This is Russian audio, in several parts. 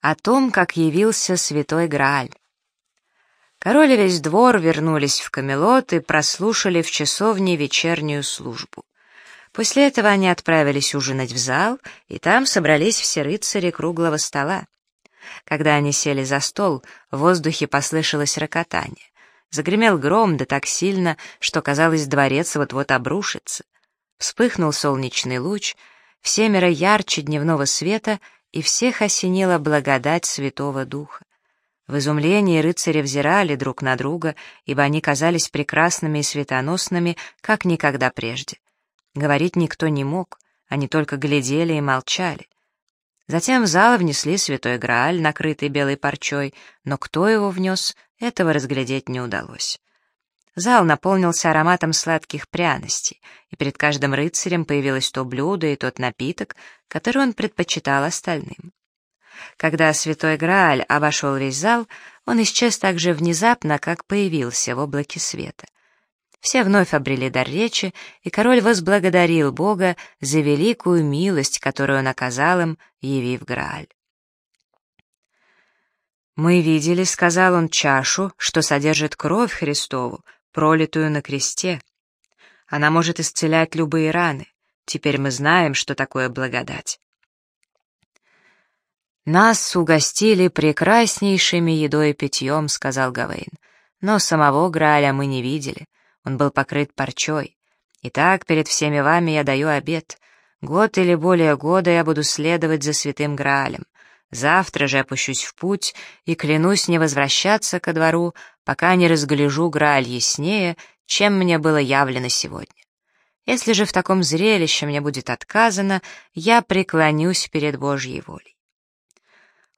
О том, как явился святой Грааль. Король и весь двор вернулись в Камелот и прослушали в часовне вечернюю службу. После этого они отправились ужинать в зал, и там собрались все рыцари круглого стола. Когда они сели за стол, в воздухе послышалось рокотание. Загремел гром, да так сильно, что, казалось, дворец вот-вот обрушится. Вспыхнул солнечный луч, в семеро ярче дневного света — и всех осенила благодать Святого Духа. В изумлении рыцари взирали друг на друга, ибо они казались прекрасными и светоносными, как никогда прежде. Говорить никто не мог, они только глядели и молчали. Затем в зал внесли святой Грааль, накрытый белой парчой, но кто его внес, этого разглядеть не удалось. Зал наполнился ароматом сладких пряностей, и перед каждым рыцарем появилось то блюдо и тот напиток, который он предпочитал остальным. Когда святой Грааль обошел весь зал, он исчез так же внезапно, как появился в облаке света. Все вновь обрели дар речи, и король возблагодарил Бога за великую милость, которую он оказал им, явив Грааль. «Мы видели, — сказал он, — чашу, что содержит кровь Христову, пролитую на кресте. Она может исцелять любые раны. Теперь мы знаем, что такое благодать. «Нас угостили прекраснейшими едой и питьем», — сказал Гавейн. «Но самого Грааля мы не видели. Он был покрыт парчой. Итак, перед всеми вами я даю обет. Год или более года я буду следовать за святым Граалем. Завтра же опущусь в путь и клянусь не возвращаться ко двору, пока не разгляжу Грааль яснее, чем мне было явлено сегодня. Если же в таком зрелище мне будет отказано, я преклонюсь перед Божьей волей.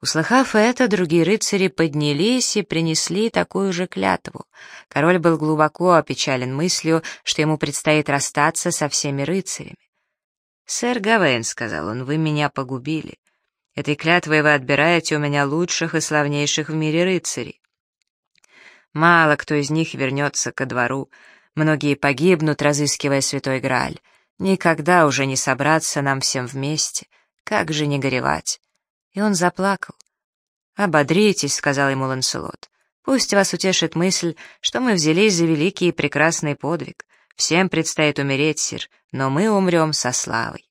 Услыхав это, другие рыцари поднялись и принесли такую же клятву. Король был глубоко опечален мыслью, что ему предстоит расстаться со всеми рыцарями. «Сэр Гавейн», — сказал он, — «вы меня погубили. Этой клятвой вы отбираете у меня лучших и славнейших в мире рыцарей. Мало кто из них вернется ко двору, многие погибнут, разыскивая святой Грааль. Никогда уже не собраться нам всем вместе, как же не горевать. И он заплакал. «Ободритесь», — сказал ему Ланселот. «Пусть вас утешит мысль, что мы взялись за великий и прекрасный подвиг. Всем предстоит умереть, сир, но мы умрем со славой».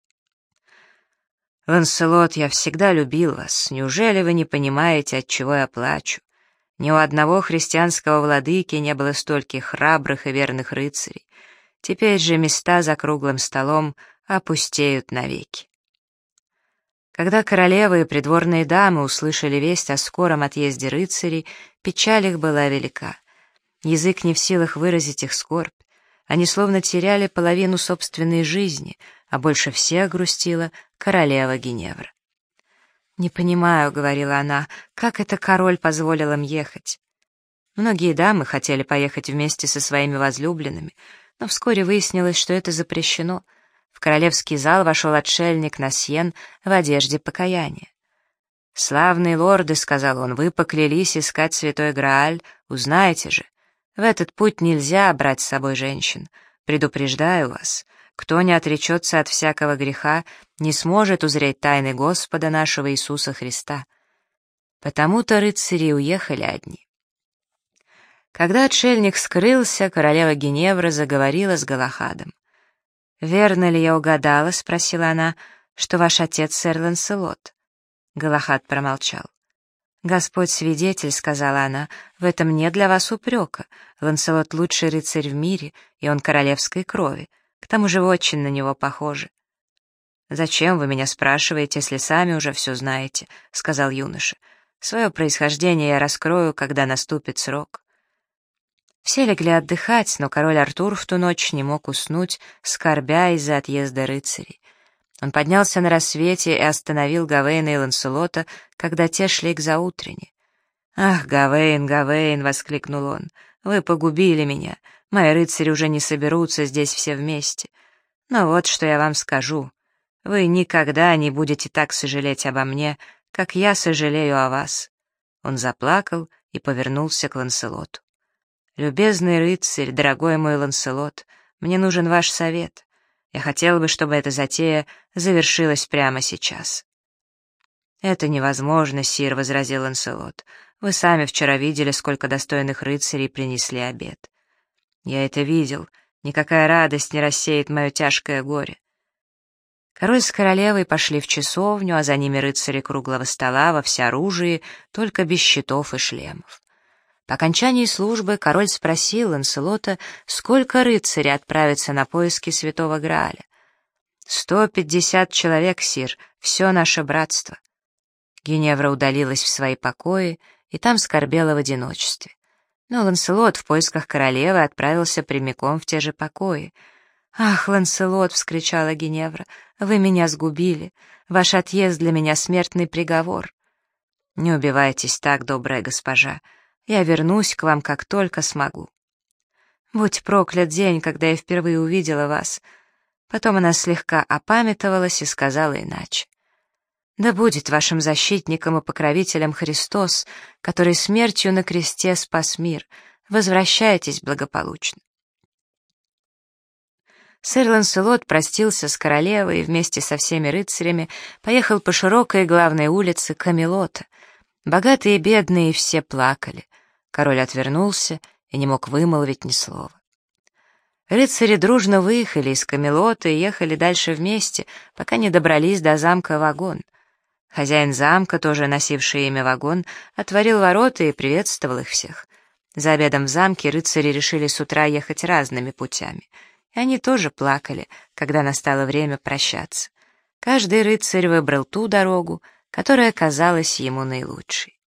«Ланселот, я всегда любил вас. Неужели вы не понимаете, от чего я плачу? Ни у одного христианского владыки не было стольких храбрых и верных рыцарей. Теперь же места за круглым столом опустеют навеки. Когда королевы и придворные дамы услышали весть о скором отъезде рыцарей, печаль их была велика. Язык не в силах выразить их скорбь. Они словно теряли половину собственной жизни, а больше всех грустила королева Геневра. «Не понимаю», — говорила она, — «как это король позволил им ехать?» Многие дамы хотели поехать вместе со своими возлюбленными, но вскоре выяснилось, что это запрещено. В королевский зал вошел отшельник Насьен в одежде покаяния. «Славные лорды», — сказал он, — «вы поклялись искать святой Грааль, узнаете же. В этот путь нельзя брать с собой женщин. Предупреждаю вас, кто не отречется от всякого греха, не сможет узреть тайны Господа нашего Иисуса Христа. Потому-то рыцари уехали одни. Когда отшельник скрылся, королева Геневра заговорила с Галахадом. «Верно ли я угадала?» — спросила она, — «что ваш отец сэр Ланселот?» Галахад промолчал. «Господь свидетель», — сказала она, — «в этом нет для вас упрека. Ланселот — лучший рыцарь в мире, и он королевской крови. К тому же вы очень на него похожи. «Зачем вы меня спрашиваете, если сами уже все знаете?» — сказал юноша. «Свое происхождение я раскрою, когда наступит срок». Все легли отдыхать, но король Артур в ту ночь не мог уснуть, скорбя из-за отъезда рыцарей. Он поднялся на рассвете и остановил Гавейна и Ланселота, когда те шли к заутрене. «Ах, Гавейн, Гавейн!» — воскликнул он. «Вы погубили меня. Мои рыцари уже не соберутся здесь все вместе. Но вот что я вам скажу. Вы никогда не будете так сожалеть обо мне, как я сожалею о вас». Он заплакал и повернулся к Ланселоту. «Любезный рыцарь, дорогой мой Ланселот, мне нужен ваш совет. Я хотел бы, чтобы эта затея завершилась прямо сейчас». «Это невозможно, сир», — возразил Ланселот. «Вы сами вчера видели, сколько достойных рыцарей принесли обед». «Я это видел. Никакая радость не рассеет мое тяжкое горе». Король с королевой пошли в часовню, а за ними рыцари круглого стола во всеоружии, только без щитов и шлемов. По окончании службы король спросил Ланселота, сколько рыцарей отправится на поиски святого Грааля. «Сто пятьдесят человек, сир, все наше братство». Геневра удалилась в свои покои и там скорбела в одиночестве. Но Ланселот в поисках королевы отправился прямиком в те же покои. «Ах, Ланселот!» — вскричала Геневра. «Вы меня сгубили. Ваш отъезд для меня смертный приговор». «Не убивайтесь так, добрая госпожа. Я вернусь к вам, как только смогу. Будь проклят день, когда я впервые увидела вас. Потом она слегка опамятовалась и сказала иначе. Да будет вашим защитником и покровителем Христос, который смертью на кресте спас мир. Возвращайтесь благополучно. Сэр Ланселот простился с королевой и вместе со всеми рыцарями поехал по широкой главной улице Камелота. Богатые и бедные все плакали. Король отвернулся и не мог вымолвить ни слова. Рыцари дружно выехали из Камелота и ехали дальше вместе, пока не добрались до замка Вагон. Хозяин замка, тоже носивший имя Вагон, отворил ворота и приветствовал их всех. За обедом в замке рыцари решили с утра ехать разными путями. И они тоже плакали, когда настало время прощаться. Каждый рыцарь выбрал ту дорогу, которая казалась ему наилучшей.